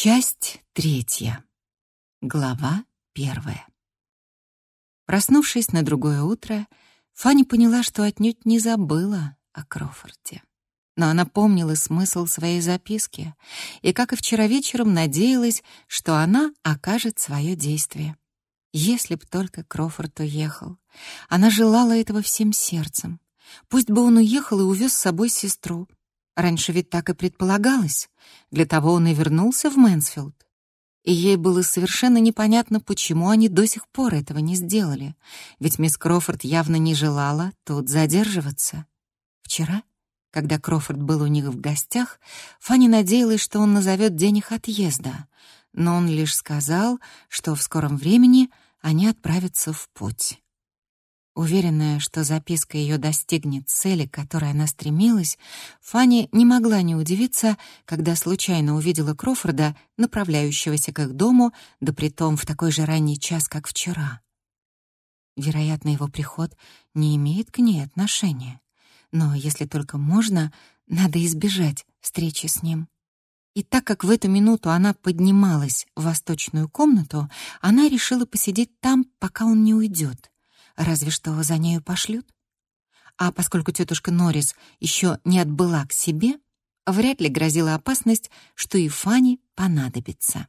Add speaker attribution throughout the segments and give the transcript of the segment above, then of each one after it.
Speaker 1: Часть третья. Глава первая. Проснувшись на другое утро, Фанни поняла, что отнюдь не забыла о Крофорде. Но она помнила смысл своей записки и, как и вчера вечером, надеялась, что она окажет свое действие. Если б только Крофорд уехал. Она желала этого всем сердцем. Пусть бы он уехал и увез с собой сестру. Раньше ведь так и предполагалось. Для того он и вернулся в Мэнсфилд. И ей было совершенно непонятно, почему они до сих пор этого не сделали. Ведь мисс Крофорд явно не желала тут задерживаться. Вчера, когда Крофорд был у них в гостях, Фанни надеялась, что он назовет день их отъезда. Но он лишь сказал, что в скором времени они отправятся в путь. Уверенная, что записка ее достигнет цели, к которой она стремилась, Фанни не могла не удивиться, когда случайно увидела Крофорда, направляющегося к их дому, да притом в такой же ранний час, как вчера. Вероятно, его приход не имеет к ней отношения. Но если только можно, надо избежать встречи с ним. И так как в эту минуту она поднималась в восточную комнату, она решила посидеть там, пока он не уйдет. Разве что за нею пошлют. А поскольку тетушка Норрис еще не отбыла к себе, вряд ли грозила опасность, что и Фанни понадобится.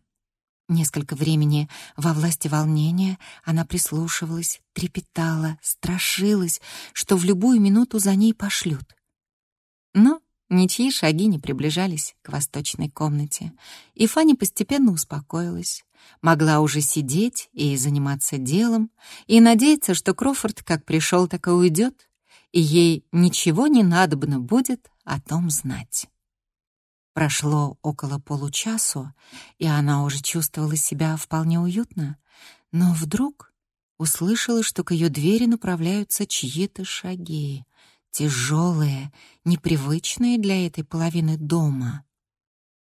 Speaker 1: Несколько времени во власти волнения она прислушивалась, трепетала, страшилась, что в любую минуту за ней пошлют. Но ничьи шаги не приближались к восточной комнате, и Фанни постепенно успокоилась. Могла уже сидеть и заниматься делом, и надеяться, что Крофорд как пришел, так и уйдет, и ей ничего не надобно будет о том знать. Прошло около получасу, и она уже чувствовала себя вполне уютно, но вдруг услышала, что к ее двери направляются чьи-то шаги, тяжелые, непривычные для этой половины дома.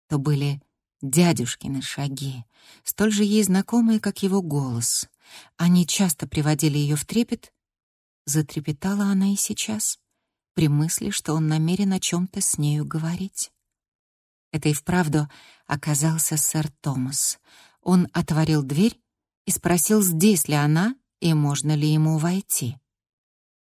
Speaker 1: То были дядюшкины шаги, столь же ей знакомые, как его голос. Они часто приводили ее в трепет. Затрепетала она и сейчас, при мысли, что он намерен о чем-то с нею говорить. Это и вправду оказался сэр Томас. Он отворил дверь и спросил, здесь ли она и можно ли ему войти.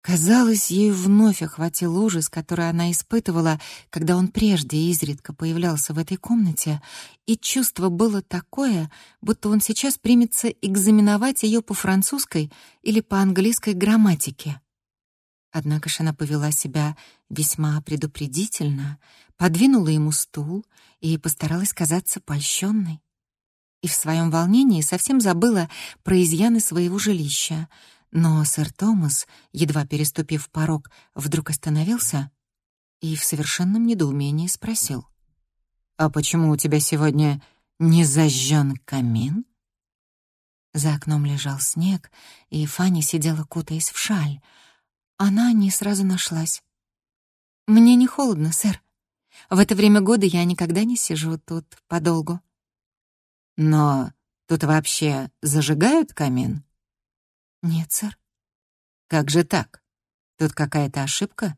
Speaker 1: Казалось, ей вновь охватил ужас, который она испытывала, когда он прежде изредка появлялся в этой комнате, и чувство было такое, будто он сейчас примется экзаменовать ее по французской или по английской грамматике. Однако ж она повела себя весьма предупредительно, подвинула ему стул и постаралась казаться польщенной. И в своем волнении совсем забыла про изъяны своего жилища — но сэр Томас, едва переступив порог, вдруг остановился и в совершенном недоумении спросил. «А почему у тебя сегодня не зажжен камин?» За окном лежал снег, и Фанни сидела, кутаясь в шаль. Она не сразу нашлась. «Мне не холодно, сэр. В это время года я никогда не сижу тут подолгу». «Но тут вообще зажигают камин?» «Нет, сэр». «Как же так? Тут какая-то ошибка?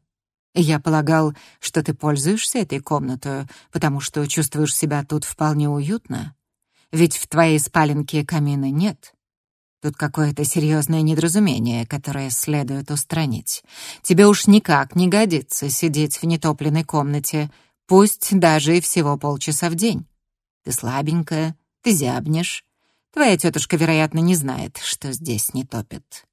Speaker 1: Я полагал, что ты пользуешься этой комнатой, потому что чувствуешь себя тут вполне уютно. Ведь в твоей спаленке камина нет. Тут какое-то серьезное недоразумение, которое следует устранить. Тебе уж никак не годится сидеть в нетопленной комнате, пусть даже и всего полчаса в день. Ты слабенькая, ты зябнешь, Твоя тетушка, вероятно, не знает, что здесь не топят».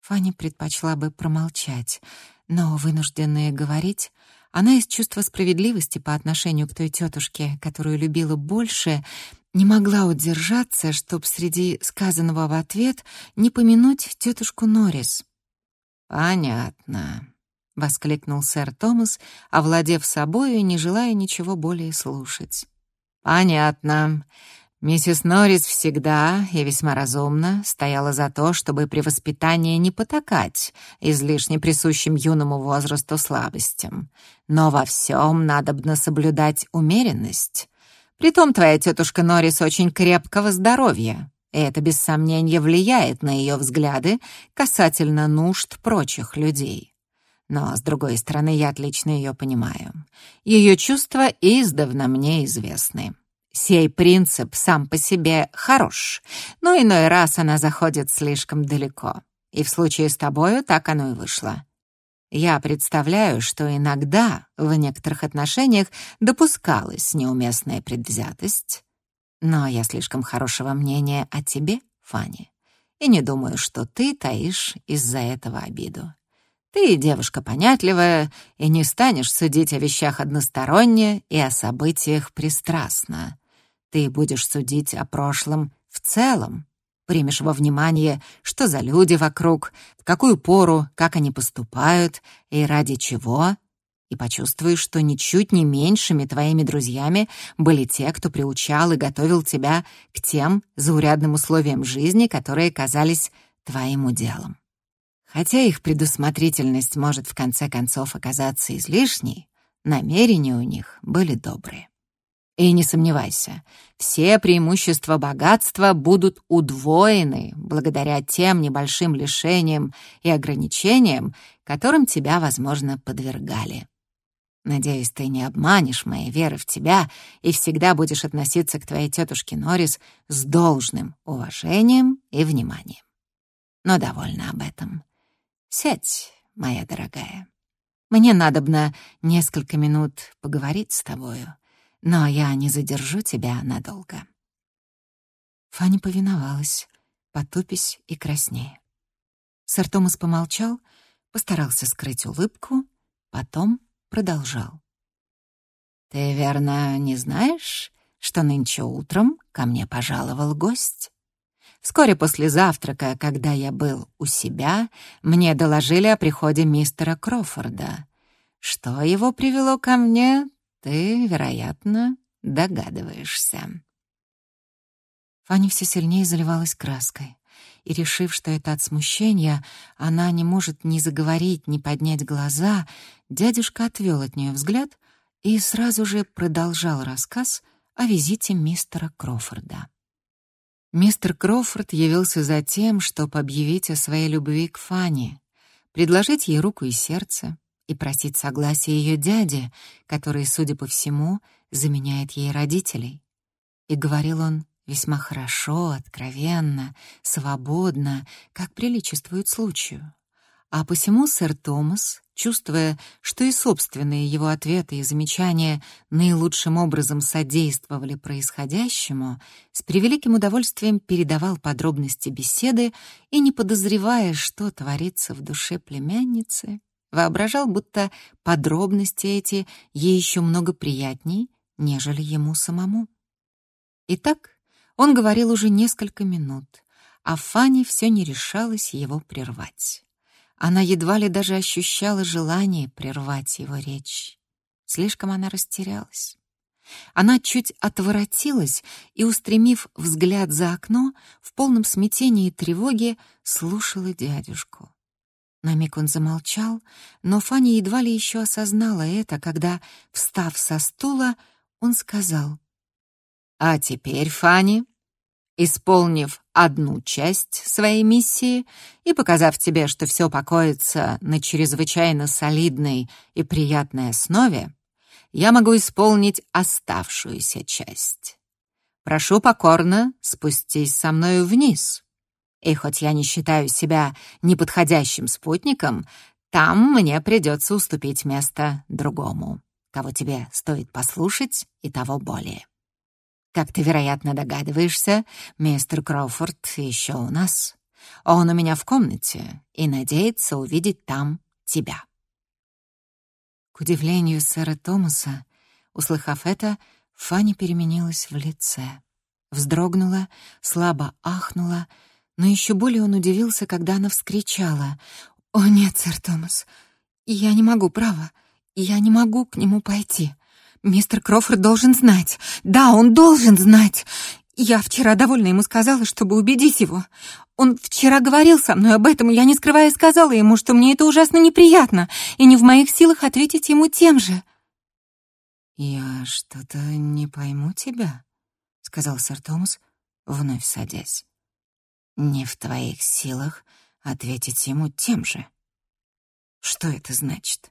Speaker 1: Фанни предпочла бы промолчать, но, вынужденная говорить, она из чувства справедливости по отношению к той тетушке, которую любила больше, не могла удержаться, чтоб среди сказанного в ответ не помянуть тетушку Норрис. «Понятно», — воскликнул сэр Томас, овладев собою и не желая ничего более слушать. «Понятно. Миссис Норрис всегда и весьма разумно стояла за то, чтобы при воспитании не потакать излишне присущим юному возрасту слабостям. Но во всем надобно соблюдать умеренность. Притом твоя тетушка Норрис очень крепкого здоровья, и это без сомнения влияет на ее взгляды касательно нужд прочих людей. Но, с другой стороны, я отлично ее понимаю. Ее чувства издавна мне известны. Сей принцип сам по себе хорош, но иной раз она заходит слишком далеко. И в случае с тобою так оно и вышло. Я представляю, что иногда в некоторых отношениях допускалась неуместная предвзятость, но я слишком хорошего мнения о тебе, Фанни, и не думаю, что ты таишь из-за этого обиду. Ты девушка понятливая и не станешь судить о вещах односторонне и о событиях пристрастно. Ты будешь судить о прошлом в целом, примешь во внимание, что за люди вокруг, в какую пору, как они поступают и ради чего, и почувствуешь, что ничуть не меньшими твоими друзьями были те, кто приучал и готовил тебя к тем заурядным условиям жизни, которые казались твоим уделом. Хотя их предусмотрительность может в конце концов оказаться излишней, намерения у них были добрые. И не сомневайся, все преимущества богатства будут удвоены благодаря тем небольшим лишениям и ограничениям, которым тебя, возможно, подвергали. Надеюсь, ты не обманешь моей веры в тебя и всегда будешь относиться к твоей тетушке Норрис с должным уважением и вниманием. Но довольна об этом. Сядь, моя дорогая. Мне надобно несколько минут поговорить с тобою но я не задержу тебя надолго». Фанни повиновалась, потупясь и краснее. Сэр Томас помолчал, постарался скрыть улыбку, потом продолжал. «Ты, верно, не знаешь, что нынче утром ко мне пожаловал гость?» Вскоре после завтрака, когда я был у себя, мне доложили о приходе мистера Крофорда. Что его привело ко мне, ты, вероятно, догадываешься.
Speaker 2: Фанни все сильнее заливалась краской, и, решив, что это от смущения, она не может ни заговорить, ни поднять глаза, дядюшка отвел от нее взгляд и сразу же продолжал рассказ о визите мистера Крофорда. Мистер Крофорд явился за тем, чтобы объявить о своей любви к Фанни, предложить ей руку и сердце, и просить согласия ее дяди, который, судя по всему, заменяет ей родителей. И говорил он весьма хорошо, откровенно, свободно, как приличествует случаю. А посему сэр Томас, чувствуя, что и собственные его ответы и замечания наилучшим образом содействовали происходящему, с превеликим удовольствием передавал подробности беседы и, не подозревая, что творится в душе племянницы, Воображал, будто подробности эти ей еще много приятней, нежели ему самому. Итак, он говорил уже несколько минут, а Фанни все не решалась его прервать. Она едва ли даже ощущала желание прервать его речь. Слишком она растерялась. Она чуть отворотилась и, устремив взгляд за окно, в полном смятении и тревоге слушала дядюшку. На миг он замолчал, но Фанни едва ли еще осознала это, когда, встав со стула, он сказал. «А теперь, Фанни, исполнив одну часть своей миссии и показав тебе, что все покоится на чрезвычайно солидной и приятной основе, я могу исполнить оставшуюся часть. Прошу покорно спустись со мною вниз». И хоть я не считаю себя неподходящим спутником, там мне придется уступить место другому, кого тебе стоит послушать и того более. Как ты, вероятно, догадываешься, мистер Кроуфорд еще у нас. Он у меня в комнате и надеется увидеть там тебя. К удивлению сэра Томаса, услыхав это, Фанни переменилась в лице. Вздрогнула, слабо ахнула — но еще более он удивился, когда она вскричала. «О нет, сэр Томас, я не могу, право, я не могу к нему пойти. Мистер Крофорд должен знать. Да, он должен знать. Я вчера довольно ему сказала, чтобы убедить его. Он вчера говорил со мной об этом, я, не скрывая, сказала ему, что мне это ужасно неприятно, и не в моих силах ответить ему тем же».
Speaker 1: «Я что-то не пойму тебя», — сказал сэр Томас, вновь садясь не в твоих силах ответить ему тем же. Что это значит?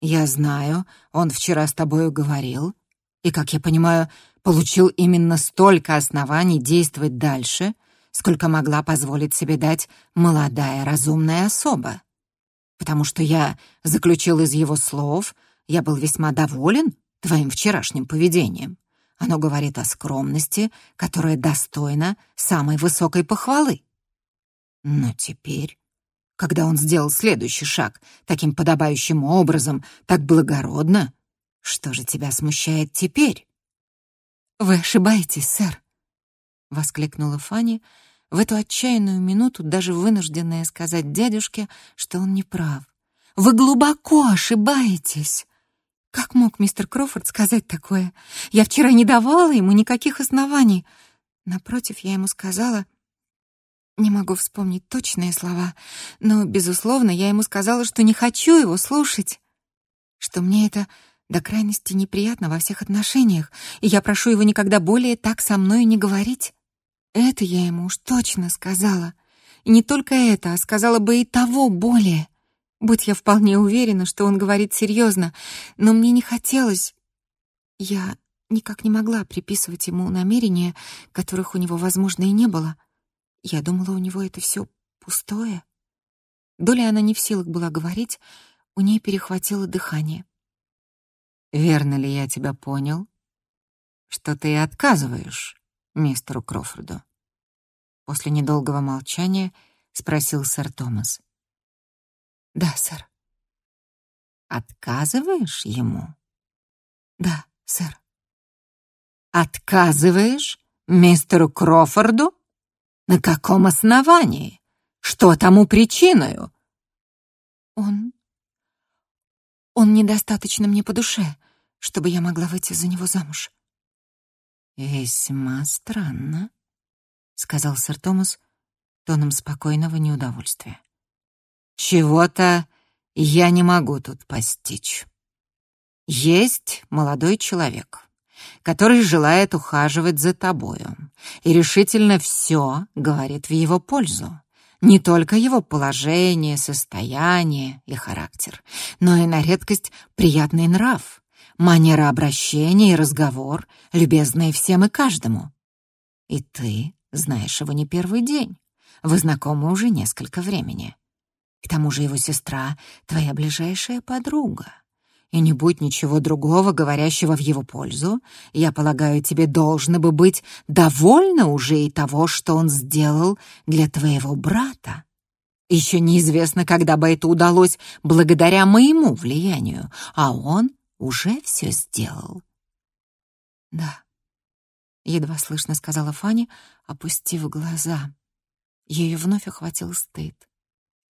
Speaker 1: Я знаю, он вчера с тобою говорил, и, как я понимаю, получил именно столько оснований действовать дальше, сколько могла позволить себе дать молодая разумная особа. Потому что я заключил из его слов, я был весьма доволен твоим вчерашним поведением. Оно говорит о скромности, которая достойна самой высокой похвалы. Но теперь, когда он сделал следующий шаг таким подобающим образом, так благородно, что же тебя смущает теперь?
Speaker 2: «Вы ошибаетесь, сэр», — воскликнула Фанни, в эту отчаянную минуту даже вынужденная сказать дядюшке, что он не прав. «Вы глубоко ошибаетесь. Как мог мистер Крофорд сказать такое? Я вчера не давала ему никаких оснований. Напротив, я ему сказала... Не могу вспомнить точные слова, но, безусловно, я ему сказала, что не хочу его слушать, что мне это до крайности неприятно во всех отношениях, и я прошу его никогда более так со мной не говорить. Это я ему уж точно сказала. И не только это, а сказала бы и того более. Будь я вполне уверена, что он говорит серьезно, но мне не хотелось... Я никак не могла приписывать ему намерения, которых у него, возможно, и не было. Я думала, у него это все пустое. Доля она не в силах была говорить, у ней перехватило дыхание.
Speaker 1: «Верно ли я тебя понял, что ты отказываешь мистеру Крофорду?» После недолгого молчания спросил сэр Томас.
Speaker 2: Да, сэр.
Speaker 1: Отказываешь ему?
Speaker 2: Да, сэр.
Speaker 1: Отказываешь мистеру Крофорду? На каком основании? Что тому причиною?
Speaker 2: Он... Он недостаточно мне по душе, чтобы я могла выйти за него замуж.
Speaker 1: Весьма странно, — сказал сэр Томас тоном спокойного неудовольствия. Чего-то я не могу тут постичь. Есть молодой человек, который желает ухаживать за тобою и решительно все говорит в его пользу. Не только его положение, состояние и характер, но и на редкость приятный нрав, манера обращения и разговор, любезные всем и каждому. И ты знаешь его не первый день, вы знакомы уже несколько времени. К тому же его сестра — твоя ближайшая подруга. И не будь ничего другого, говорящего в его пользу, я полагаю, тебе должно бы быть довольно уже и того, что он сделал для твоего брата. Еще неизвестно, когда бы это удалось благодаря моему влиянию, а он уже все сделал.
Speaker 2: Да, едва слышно сказала Фанни, опустив глаза. Ее вновь охватил стыд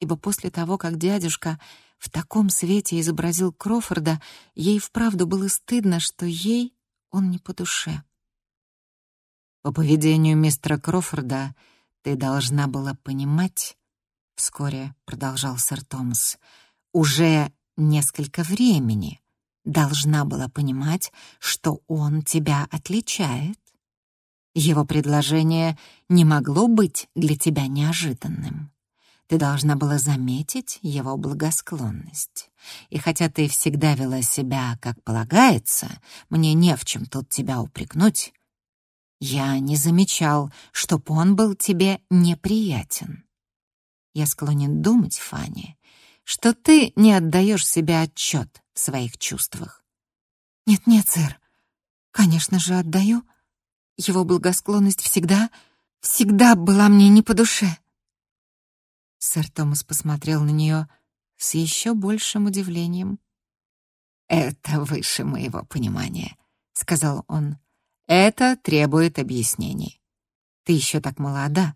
Speaker 2: ибо после того, как дядюшка в таком свете изобразил Крофорда, ей вправду было стыдно, что ей он не по душе.
Speaker 1: «По поведению мистера Крофорда ты должна была понимать, — вскоре продолжал сэр Томас, — уже несколько времени должна была понимать, что он тебя отличает. Его предложение не могло быть для тебя неожиданным. Ты должна была заметить его благосклонность. И хотя ты всегда вела себя, как полагается, мне не в чем тут тебя упрекнуть. Я не замечал, чтоб он был тебе неприятен. Я склонен думать, Фанни, что ты не отдаешь себе отчет в своих чувствах.
Speaker 2: Нет-нет, сэр, конечно же, отдаю. Его благосклонность всегда, всегда была мне не по душе. Сэр Томас посмотрел на нее с еще большим удивлением.
Speaker 1: «Это выше моего понимания», — сказал он. «Это требует объяснений. Ты еще так молода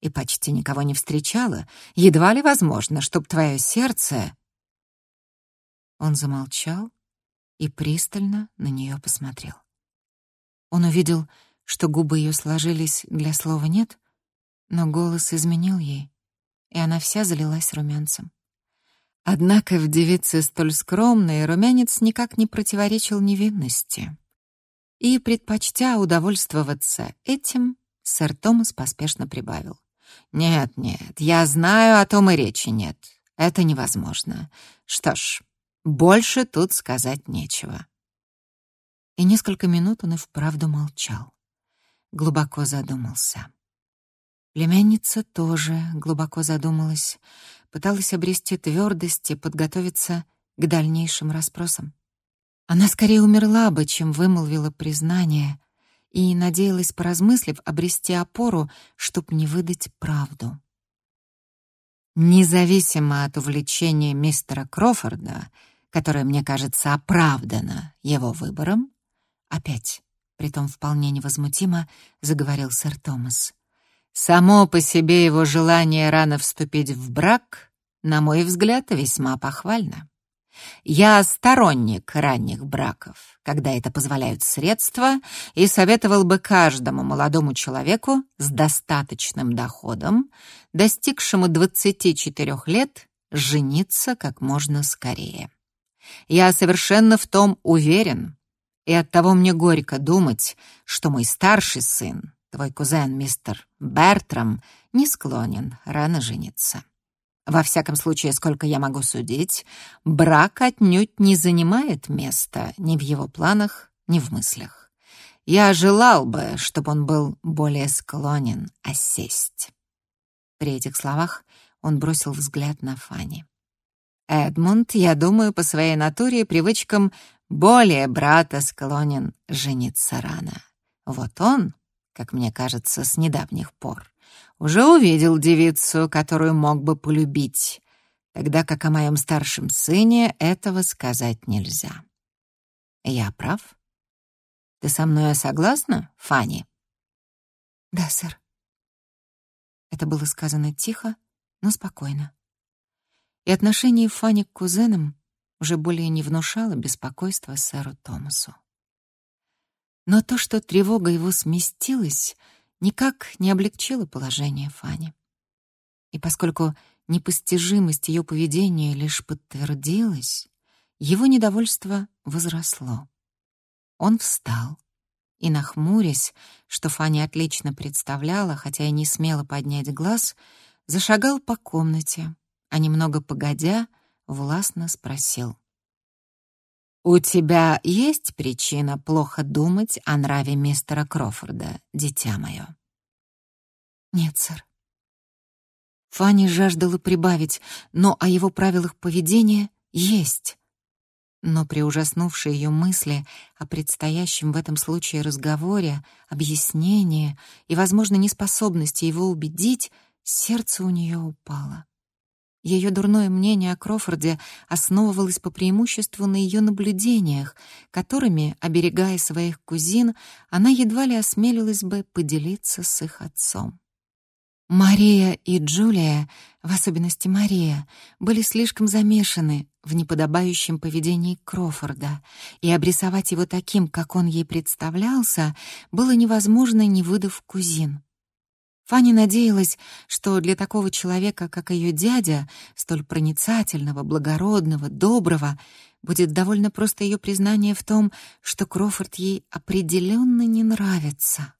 Speaker 1: и почти никого не встречала. Едва ли возможно, чтоб твое сердце...»
Speaker 2: Он замолчал и пристально на нее посмотрел. Он увидел, что губы ее сложились для слова «нет», но голос изменил ей и она вся залилась румянцем. Однако в девице столь скромной румянец никак не противоречил невинности. И, предпочтя удовольствоваться этим, сэр Томас поспешно прибавил.
Speaker 1: «Нет, нет, я знаю, о том и речи нет. Это невозможно. Что ж, больше тут сказать нечего». И несколько минут он и вправду молчал. Глубоко задумался. Племянница тоже глубоко задумалась, пыталась обрести твердость и подготовиться к дальнейшим расспросам. Она скорее умерла бы, чем вымолвила признание, и надеялась, поразмыслив, обрести опору, чтоб не выдать правду. Независимо от увлечения мистера Крофорда, которое, мне кажется, оправдано его выбором, опять, притом вполне невозмутимо, заговорил сэр Томас. Само по себе его желание рано вступить в брак, на мой взгляд, весьма похвально. Я сторонник ранних браков, когда это позволяют средства, и советовал бы каждому молодому человеку с достаточным доходом, достигшему 24 лет, жениться как можно скорее. Я совершенно в том уверен, и оттого мне горько думать, что мой старший сын, твой кузен мистер Бертрам, не склонен рано жениться. Во всяком случае, сколько я могу судить, брак отнюдь не занимает места ни в его планах, ни в мыслях. Я желал бы, чтобы он был более склонен осесть. При этих словах он бросил взгляд на Фанни. Эдмунд, я думаю, по своей натуре и привычкам более брата склонен жениться рано. Вот он, как мне кажется, с недавних пор, уже увидел девицу, которую мог бы полюбить, тогда как о моем старшем сыне этого сказать нельзя. Я прав? Ты со мной согласна, Фанни?
Speaker 2: Да, сэр. Это было сказано тихо, но спокойно. И отношение Фанни к кузенам уже более не внушало беспокойства сэру Томасу. Но то, что тревога его сместилась, никак не облегчило положение Фани. И поскольку непостижимость ее поведения лишь подтвердилась, его недовольство возросло. Он встал и, нахмурясь, что Фанни отлично представляла, хотя и не смела поднять глаз, зашагал по комнате, а немного погодя, властно спросил. «У тебя есть причина плохо думать о нраве мистера Крофорда, дитя мое?»
Speaker 1: «Нет, сэр». Фанни жаждала прибавить, но о его правилах поведения есть. Но при ужаснувшей ее мысли о предстоящем в этом случае разговоре, объяснении и, возможно, неспособности его убедить, сердце у нее упало. Ее дурное мнение о Крофорде основывалось по преимуществу на ее наблюдениях, которыми, оберегая своих кузин, она едва ли осмелилась бы поделиться с их отцом. Мария и Джулия, в особенности Мария, были слишком замешаны в неподобающем поведении Крофорда, и обрисовать его таким, как он ей представлялся, было невозможно, не выдав кузин. Фанни надеялась, что для такого человека, как ее дядя, столь проницательного, благородного, доброго, будет довольно просто ее признание в том, что Крофорд ей определенно не нравится.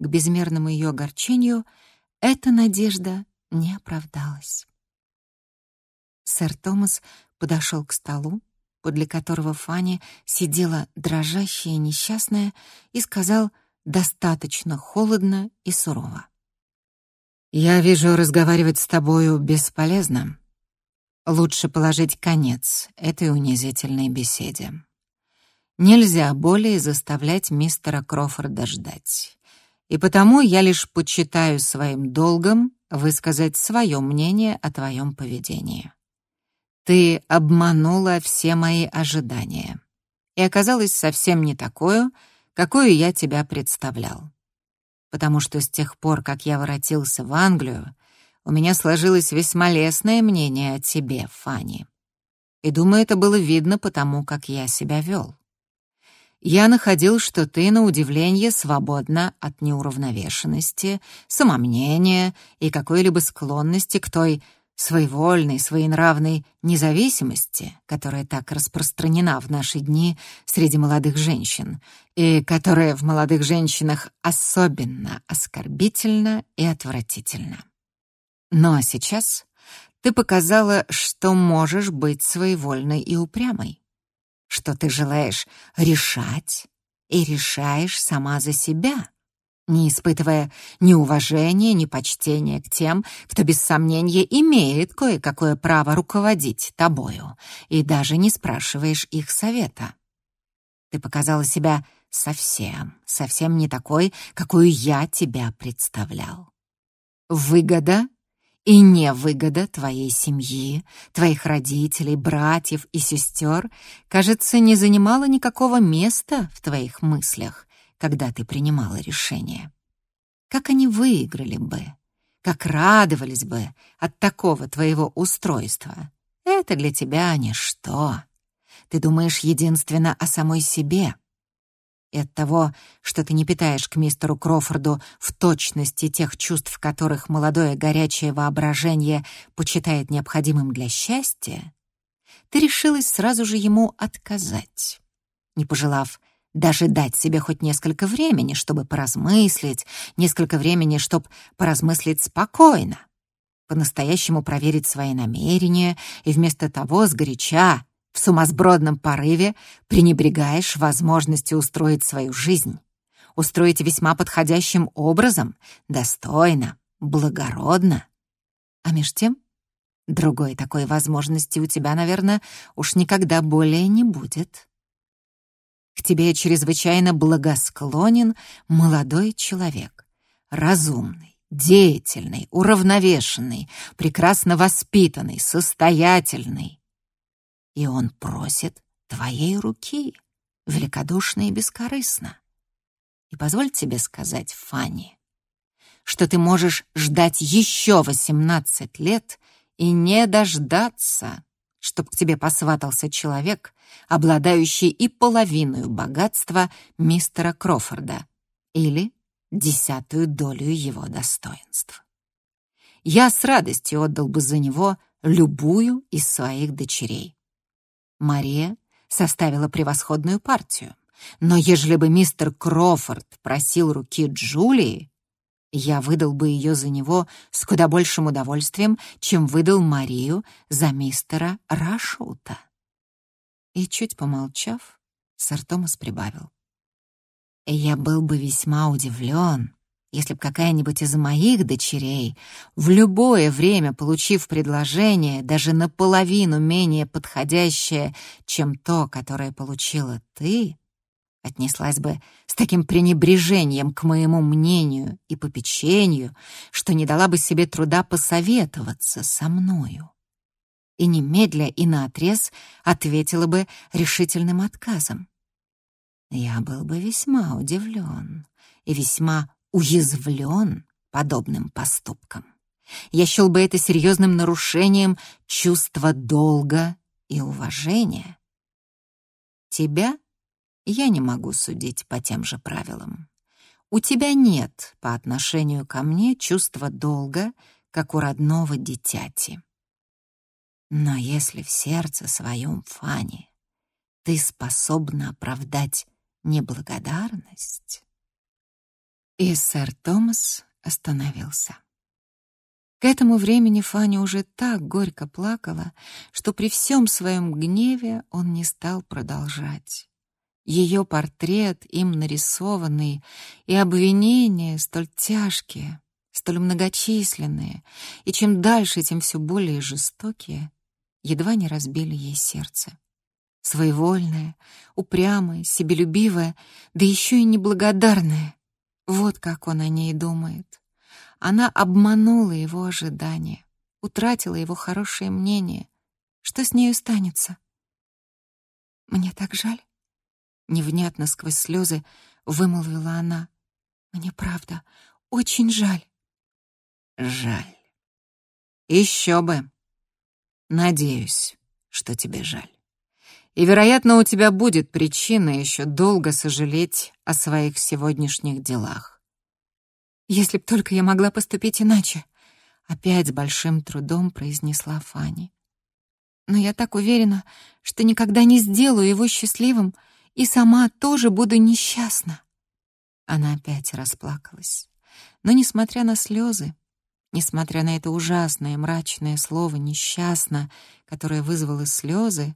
Speaker 1: К безмерному ее огорчению эта надежда не оправдалась. Сэр Томас подошел к столу, подле которого Фанни сидела дрожащая и несчастная, и сказал достаточно холодно и сурово.
Speaker 2: «Я вижу, разговаривать с тобою бесполезно. Лучше положить конец этой унизительной беседе. Нельзя более заставлять мистера Крофорда ждать. И потому я лишь почитаю своим долгом высказать свое мнение о твоем поведении. Ты обманула все мои ожидания и оказалась совсем не такую, какую я тебя представлял потому что с тех пор, как я воротился в Англию, у меня сложилось весьма лестное мнение о тебе, Фанни. И думаю, это было видно потому, как я себя вел. Я находил, что ты, на удивление, свободна от неуравновешенности, самомнения и какой-либо склонности к той своевольной, своенравной независимости, которая так распространена в наши дни среди молодых женщин, и которая в молодых женщинах особенно оскорбительна и отвратительна. Ну а сейчас ты показала, что можешь быть своевольной и упрямой, что ты желаешь решать,
Speaker 1: и решаешь сама за себя, не испытывая ни уважения, ни почтения к тем, кто без сомнения имеет кое-какое право руководить тобою, и даже не спрашиваешь их совета. Ты показала себя совсем, совсем не такой, какую я тебя представлял. Выгода и невыгода твоей семьи, твоих родителей, братьев и сестер, кажется, не занимала никакого места в твоих мыслях, когда ты принимала решение. Как они выиграли бы, как радовались бы от такого твоего устройства. Это для тебя ничто. Ты думаешь единственно о самой себе. И от того, что ты не питаешь к мистеру Крофорду в точности тех чувств, которых молодое горячее воображение почитает необходимым для счастья, ты решилась сразу же ему отказать, не пожелав даже дать себе хоть несколько времени, чтобы поразмыслить, несколько времени, чтобы поразмыслить спокойно, по-настоящему проверить свои намерения, и вместо того сгоряча, в сумасбродном порыве, пренебрегаешь возможностью устроить свою жизнь, устроить весьма подходящим образом, достойно, благородно. А меж тем, другой такой возможности у тебя, наверное, уж никогда более не будет. К тебе чрезвычайно благосклонен молодой человек, разумный, деятельный, уравновешенный, прекрасно воспитанный, состоятельный. И он просит твоей руки, великодушно и бескорыстно. И позволь тебе сказать, Фанни, что ты можешь ждать еще восемнадцать лет и не дождаться чтоб к тебе посватался человек, обладающий и половиной богатства мистера Крофорда или десятую долю его достоинств. Я с радостью отдал бы за него любую из своих дочерей. Мария составила превосходную партию, но ежели бы мистер Крофорд просил руки Джулии, я выдал бы ее за него с куда большим удовольствием, чем выдал Марию за мистера Рашута. И чуть помолчав, сэр Томас прибавил. Я был бы весьма удивлен, если б какая-нибудь из моих дочерей, в любое время получив предложение, даже наполовину менее подходящее, чем то, которое получила ты, отнеслась бы с таким пренебрежением к моему мнению и попечению, что не дала бы себе труда посоветоваться со мною. И немедля и наотрез ответила бы решительным отказом. Я был бы весьма удивлен и весьма уязвлен подобным поступком. Я счел бы это серьезным нарушением чувства долга и уважения. Тебя я не могу судить по тем же правилам. У тебя нет по отношению ко мне чувства долга, как у родного дитяти. Но если в сердце своем, Фане, ты способна оправдать неблагодарность... И сэр Томас остановился. К этому времени Фаня уже так горько плакала, что при всем своем гневе он не стал продолжать. Ее портрет, им нарисованный, и обвинения столь тяжкие, столь многочисленные, и чем дальше, тем все более жестокие, едва не разбили ей сердце. Своевольное, упрямое, себелюбивое, да еще и неблагодарное. Вот как он о ней думает. Она обманула его ожидания, утратила его хорошее мнение. Что с нею станется? Мне так жаль. Невнятно сквозь слезы вымолвила она. Мне правда очень жаль. Жаль. Еще бы. Надеюсь, что тебе жаль. И, вероятно, у тебя будет причина еще долго сожалеть о своих сегодняшних делах. Если б только я могла поступить иначе, опять с большим трудом произнесла Фанни. Но я так уверена, что никогда не сделаю его счастливым, и сама тоже буду несчастна. Она опять расплакалась. Но, несмотря на слезы, несмотря на это ужасное мрачное слово «несчастно», которое вызвало слезы,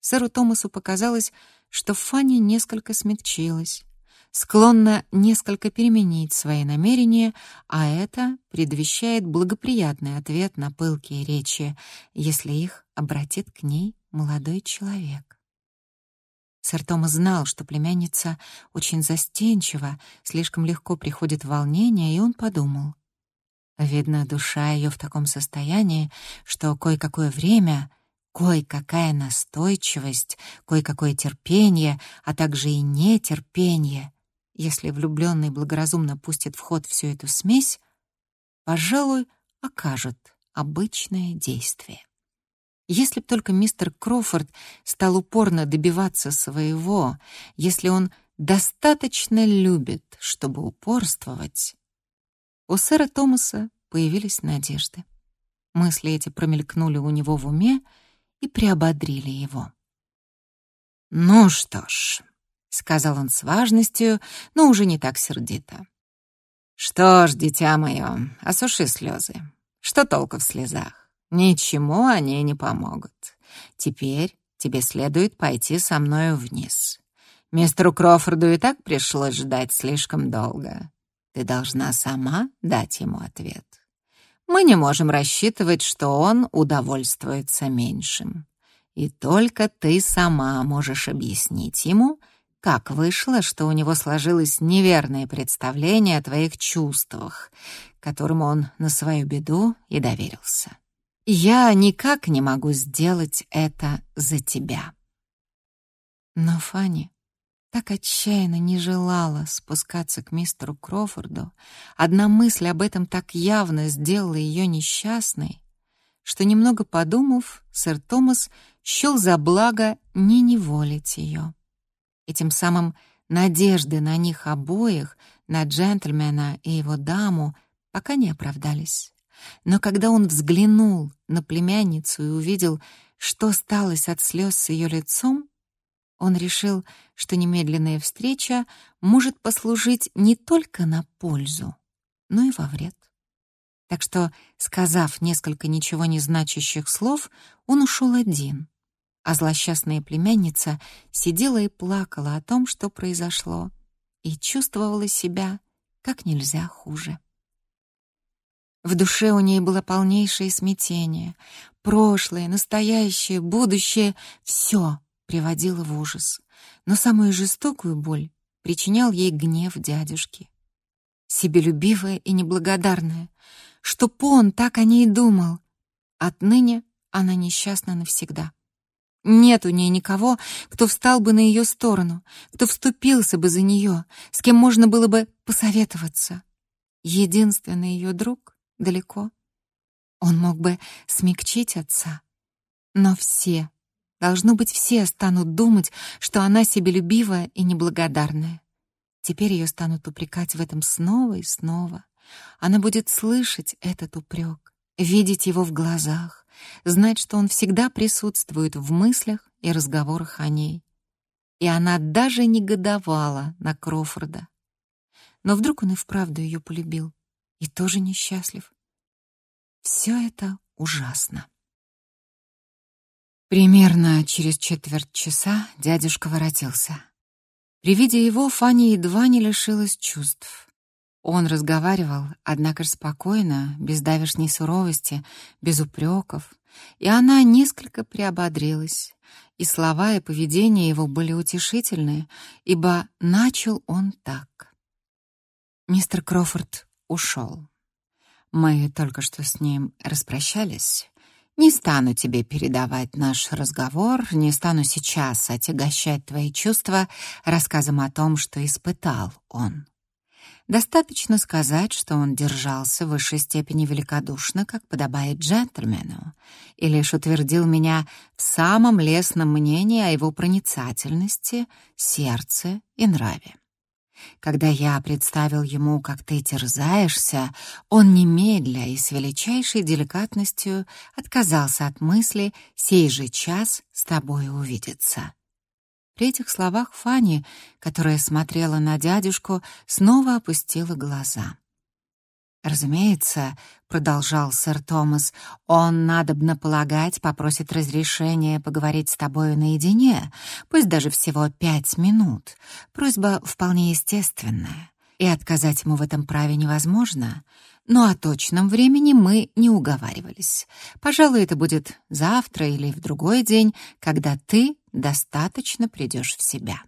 Speaker 1: сэру Томасу показалось, что Фанни несколько смягчилась, склонна несколько переменить свои намерения, а это предвещает благоприятный ответ на пылкие речи, если их обратит к ней молодой человек. Сэр Томас знал, что племянница очень застенчива, слишком легко приходит волнение, и он подумал. Видно, душа ее в таком состоянии, что кое-какое время, кое-какая настойчивость, кое-какое терпение, а также и нетерпение, если влюбленный благоразумно пустит в ход всю эту смесь, пожалуй, окажут обычное действие. Если б только мистер Крофорд стал упорно добиваться своего, если он достаточно любит, чтобы упорствовать, у сэра Томаса появились надежды. Мысли эти промелькнули у него в уме и приободрили его. «Ну что ж», — сказал он с важностью, но уже не так сердито. «Что ж, дитя мое, осуши слезы. Что толку в слезах? Ничему они не помогут. Теперь тебе следует пойти со мною вниз. Мистеру Крофорду и так пришлось ждать слишком долго. Ты должна сама дать ему ответ. Мы не можем рассчитывать, что он удовольствуется меньшим. И только ты сама можешь объяснить ему, как вышло, что у него сложилось неверное представление о твоих чувствах, которому он на свою беду и доверился. Я никак не могу сделать это за тебя.
Speaker 2: Но Фанни так отчаянно не желала спускаться к мистеру Крофорду, одна мысль об этом так явно сделала ее несчастной, что, немного подумав, сэр Томас счел за благо не неволить ее. Этим самым надежды на них обоих, на джентльмена и его даму, пока не оправдались. Но когда он взглянул на племянницу и увидел, что сталось от слез с ее лицом, он решил, что немедленная встреча может послужить не только на пользу, но и во вред. Так что, сказав несколько ничего не значащих слов, он ушел один, а злосчастная племянница сидела и плакала о том, что произошло, и чувствовала себя как нельзя хуже. В душе у ней было полнейшее смятение. Прошлое, настоящее, будущее — все приводило в ужас. Но самую жестокую боль причинял ей гнев дядюшки. Себелюбивая и неблагодарная, что он так о ней думал. Отныне она несчастна навсегда. Нет у ней никого, кто встал бы на ее сторону, кто вступился бы за нее, с кем можно было бы посоветоваться. Единственный ее друг далеко. Он мог бы смягчить отца. Но все Должно быть, все станут думать, что она себелюбивая и неблагодарная. Теперь ее станут упрекать в этом снова и снова. Она будет слышать этот упрек, видеть его в глазах, знать, что он всегда присутствует в мыслях и разговорах о ней. И она даже негодовала на Крофорда. Но вдруг он и вправду ее полюбил и тоже несчастлив. Все это ужасно. Примерно через четверть часа дядюшка воротился. При виде его Фанни едва не лишилась чувств. Он разговаривал, однако ж спокойно, без давешней суровости, без упреков, и она несколько приободрилась, и слова и поведение его были утешительные, ибо начал он так. Мистер Крофорд ушел. Мы только что с ним распрощались, не стану тебе передавать наш разговор, не стану сейчас отягощать твои чувства рассказом о том, что испытал он. Достаточно сказать, что он держался в высшей степени великодушно, как подобает джентльмену, и лишь утвердил меня в самом лестном мнении о его проницательности, сердце и нраве. Когда я представил ему, как ты терзаешься, он немедля и с величайшей деликатностью отказался от мысли сей же час с тобой увидеться. При этих словах Фанни, которая смотрела на дядюшку, снова опустила глаза. Разумеется, продолжал сэр Томас, он надобно полагать попросит разрешения поговорить с тобою наедине, пусть даже всего пять минут. Просьба вполне естественная, и отказать ему в этом праве невозможно. Но о точном времени мы не уговаривались. Пожалуй, это будет завтра или в другой день, когда ты достаточно придешь в себя.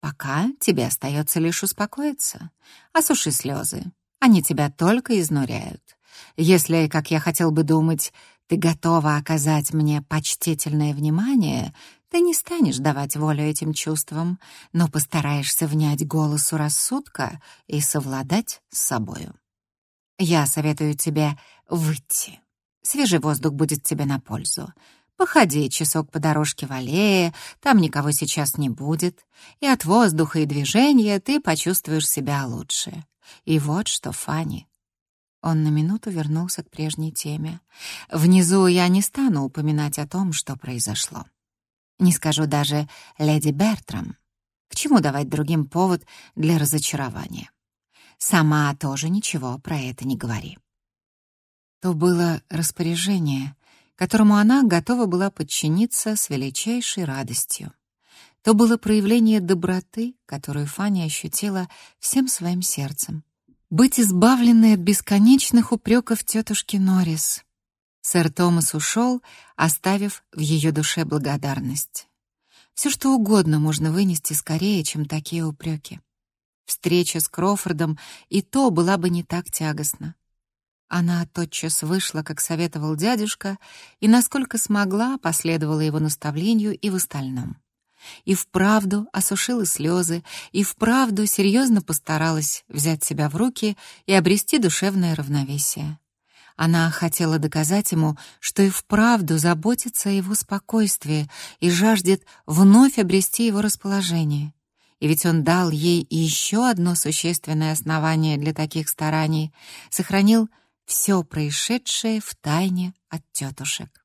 Speaker 2: Пока тебе остается лишь успокоиться. Осуши слезы. Они тебя только изнуряют. Если, как я хотел бы думать, ты готова оказать мне почтительное внимание, ты не станешь давать волю этим чувствам, но постараешься внять голосу рассудка и совладать с собою. Я советую тебе выйти. Свежий воздух будет тебе на пользу. Походи часок по дорожке в аллее, там никого сейчас не будет, и от воздуха и движения ты почувствуешь себя лучше. И вот что, Фанни. Он на минуту вернулся к прежней теме. Внизу я не стану упоминать о том, что произошло. Не скажу даже леди Бертрам. К чему давать другим повод для разочарования? Сама тоже ничего про это не говори. То было распоряжение, которому она готова была подчиниться с величайшей радостью. То было проявление доброты, которую Фанни ощутила всем своим сердцем. Быть избавленной от бесконечных упреков тетушки Норрис. Сэр Томас ушел, оставив в ее душе благодарность. Все что угодно можно вынести скорее, чем такие упреки. Встреча с Крофордом и то была бы не так тягостна. Она тотчас вышла, как советовал дядюшка, и, насколько смогла, последовала его наставлению и в остальном. И вправду осушила слезы, и вправду серьезно постаралась взять себя в руки и обрести душевное равновесие. Она хотела доказать ему, что и вправду заботится о его спокойствии и жаждет вновь обрести его расположение. И ведь он дал ей еще одно существенное основание для таких стараний, сохранил все происшедшее в тайне от тетушек.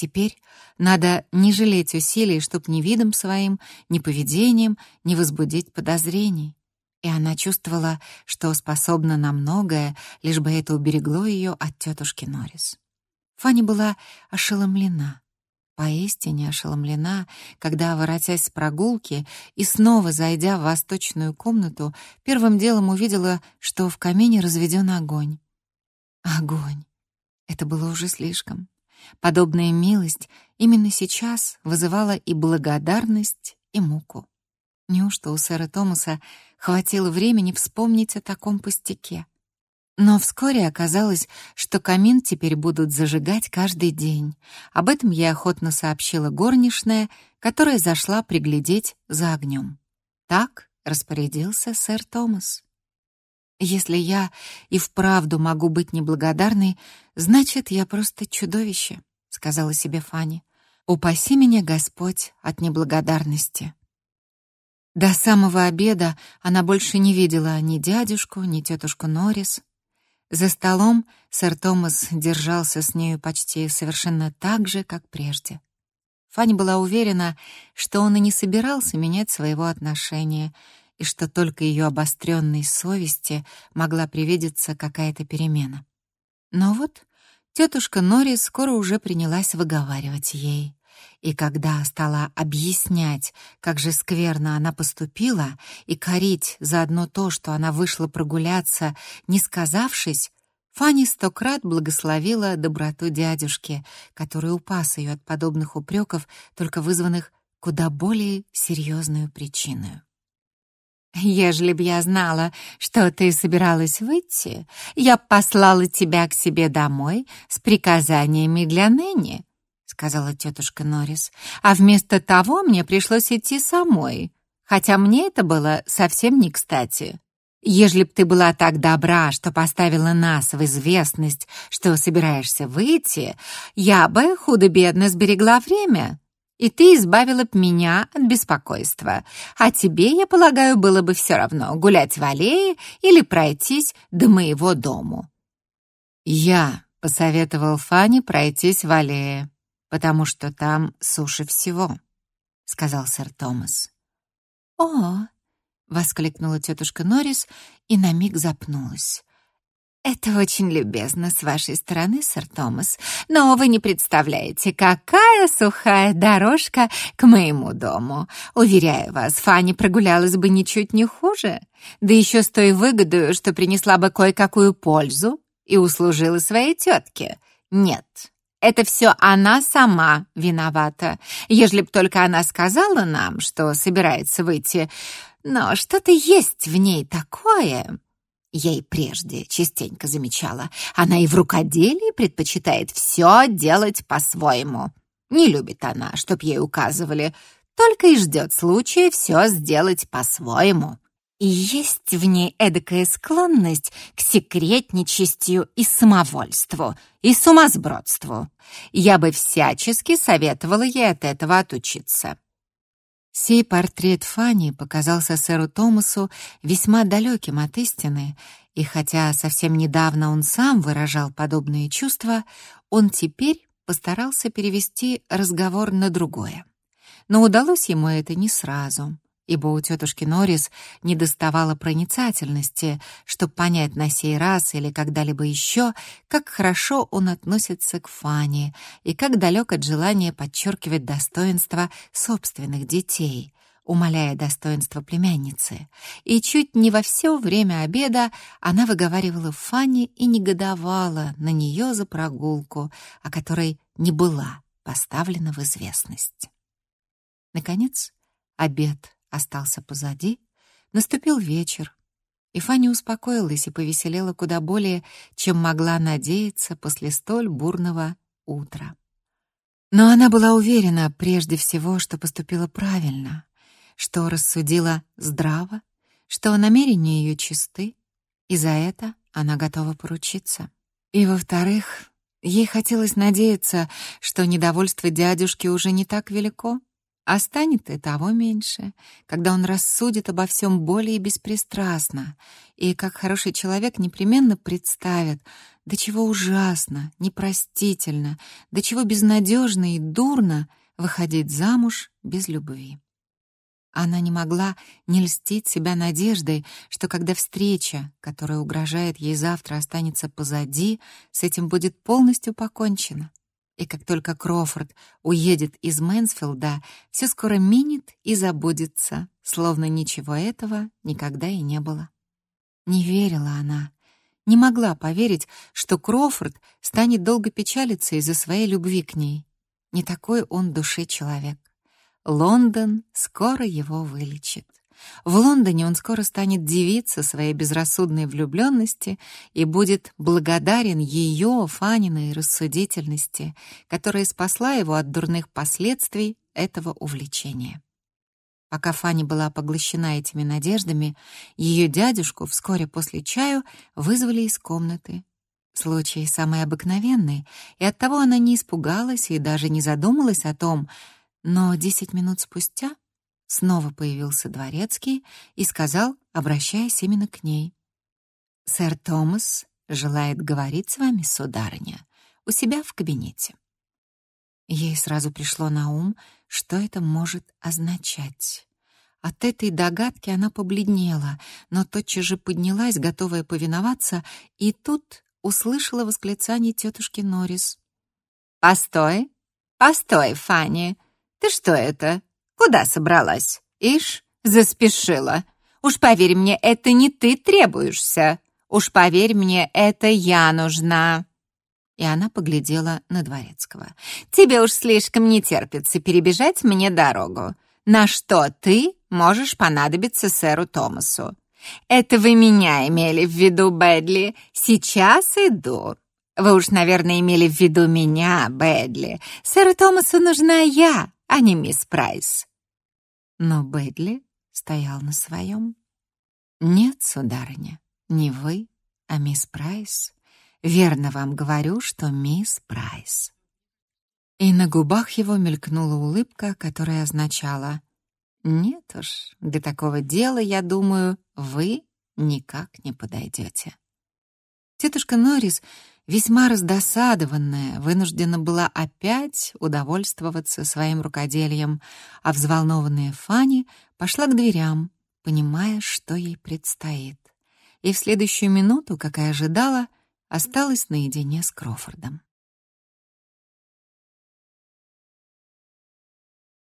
Speaker 2: Теперь надо не жалеть усилий, чтоб ни видом своим, ни поведением не возбудить подозрений. И она чувствовала, что способна на многое, лишь бы это уберегло ее от тетушки Норрис. Фанни была ошеломлена, поистине ошеломлена, когда, воротясь с прогулки и снова зайдя в восточную комнату, первым делом увидела, что в камине разведен огонь. Огонь. Это было уже слишком. Подобная милость именно сейчас вызывала и благодарность, и муку. Неужто у сэра Томаса хватило времени вспомнить о таком пустяке? Но вскоре оказалось, что камин теперь будут зажигать каждый день. Об этом я охотно сообщила горничная, которая зашла приглядеть за огнем. Так распорядился сэр Томас. Если я и вправду могу быть неблагодарной, значит, я просто чудовище, сказала себе Фанни. Упаси меня, Господь, от неблагодарности. До самого обеда она больше не видела ни дядюшку, ни тетушку Норрис. За столом сэр Томас держался с нею почти совершенно так же, как прежде. Фанни была уверена, что он и не собирался менять своего отношения — и что только ее обостренной совести могла привидеться какая-то перемена. Но вот тетушка Нори скоро уже принялась выговаривать ей. И когда стала объяснять, как же скверно она поступила, и корить за одно то, что она вышла прогуляться, не сказавшись, Фанни стократ благословила доброту дядюшки, который упас ее от подобных упреков, только вызванных куда более серьезную причиной. «Ежели б я знала, что ты собиралась выйти, я послала тебя к себе домой с приказаниями для Нэнни», — сказала тетушка Норрис. «А вместо того мне пришлось идти самой, хотя мне это было совсем не кстати. Ежели б ты была так добра, что поставила нас в известность, что собираешься выйти, я бы худо-бедно сберегла время» и ты избавила б меня от беспокойства. А тебе, я полагаю, было бы все равно гулять в аллее или пройтись до моего дому». Я посоветовал Фане пройтись в аллее, потому что там суше всего, — сказал сэр Томас. «О!» — воскликнула тетушка Норрис и на миг запнулась.
Speaker 1: «Это очень любезно с вашей стороны, сэр Томас, но вы не представляете, какая сухая дорожка к моему дому. Уверяю вас, Фанни прогулялась бы ничуть не хуже, да еще с той выгодой, что принесла бы кое-какую пользу и услужила своей тетке. Нет, это все она сама виновата, ежели б только она сказала нам, что собирается выйти. Но что-то есть в ней такое...» Я и прежде частенько замечала, она и в рукоделии предпочитает все делать по-своему. Не любит она, чтоб ей указывали, только и ждет случая все сделать по-своему. И есть в ней эдакая склонность к секретничестью и самовольству, и сумасбродству. Я бы всячески советовала ей от этого отучиться.
Speaker 2: Сей портрет Фани показался сэру Томасу весьма далеким от истины, и хотя совсем недавно он сам выражал подобные чувства, он теперь постарался перевести разговор на другое. Но удалось ему это не сразу — ибо у тетушки Норрис не доставало проницательности, чтобы понять на сей раз или когда-либо еще, как хорошо он относится к Фане и как далек от желания подчеркивать достоинство собственных детей, умаляя достоинство племянницы. И чуть не во все время обеда она выговаривала Фане и негодовала на нее за прогулку, о которой не была поставлена в известность. Наконец, обед остался позади, наступил вечер, и Фаня успокоилась и повеселела куда более, чем могла надеяться после столь бурного утра. Но она была уверена прежде всего, что поступила правильно, что рассудила здраво, что намерения ее чисты, и за это она готова поручиться. И, во-вторых, ей хотелось надеяться, что недовольство дядюшки уже не так велико, а станет и того меньше, когда он рассудит обо всем более беспристрастно, и как хороший человек непременно представит, до чего ужасно, непростительно, до чего безнадежно и дурно выходить замуж без любви. Она не могла не льстить себя надеждой, что когда встреча, которая угрожает ей завтра, останется позади, с этим будет полностью покончено и как только Крофорд уедет из Мэнсфилда, все скоро минит и забудется, словно ничего этого никогда и не было. Не верила она, не могла поверить, что Крофорд станет долго печалиться из-за своей любви к ней. Не такой он души человек. Лондон скоро его вылечит. В Лондоне он скоро станет дивиться своей безрассудной влюбленности и будет благодарен ее, Фаниной, рассудительности, которая спасла его от дурных последствий этого увлечения. Пока Фанни была поглощена этими надеждами, ее дядюшку вскоре после чаю вызвали из комнаты. Случай самый обыкновенный, и оттого она не испугалась и даже не задумалась о том, но десять минут спустя Снова появился дворецкий и сказал, обращаясь именно к ней. «Сэр Томас желает говорить с вами, сударыня, у себя в кабинете». Ей сразу пришло на ум, что это может означать. От этой догадки она побледнела, но тотчас же поднялась, готовая повиноваться, и тут услышала восклицание тетушки Норрис. «Постой, постой, Фанни, ты что это, Куда собралась? Ишь, заспешила. Уж поверь мне, это не ты требуешься. Уж поверь мне, это я нужна. И она поглядела на Дворецкого. Тебе уж слишком не терпится перебежать мне дорогу. На что ты можешь понадобиться сэру Томасу? Это вы меня имели в виду, Бэдли. Сейчас иду. Вы уж, наверное, имели в виду меня, Бэдли. Сэру Томасу нужна я, а не мисс Прайс. Но Бэдли стоял на своем. «Нет, сударыня, не вы, а мисс Прайс. Верно вам говорю, что мисс Прайс». И на губах его мелькнула улыбка, которая означала «Нет уж, для такого дела, я думаю, вы никак не подойдете». Тетушка Норрис весьма раздосадованная, вынуждена была опять удовольствоваться своим рукоделием, а взволнованная Фанни пошла к дверям, понимая, что ей предстоит.
Speaker 1: и в следующую минуту, как и ожидала, осталась наедине с Крофордом.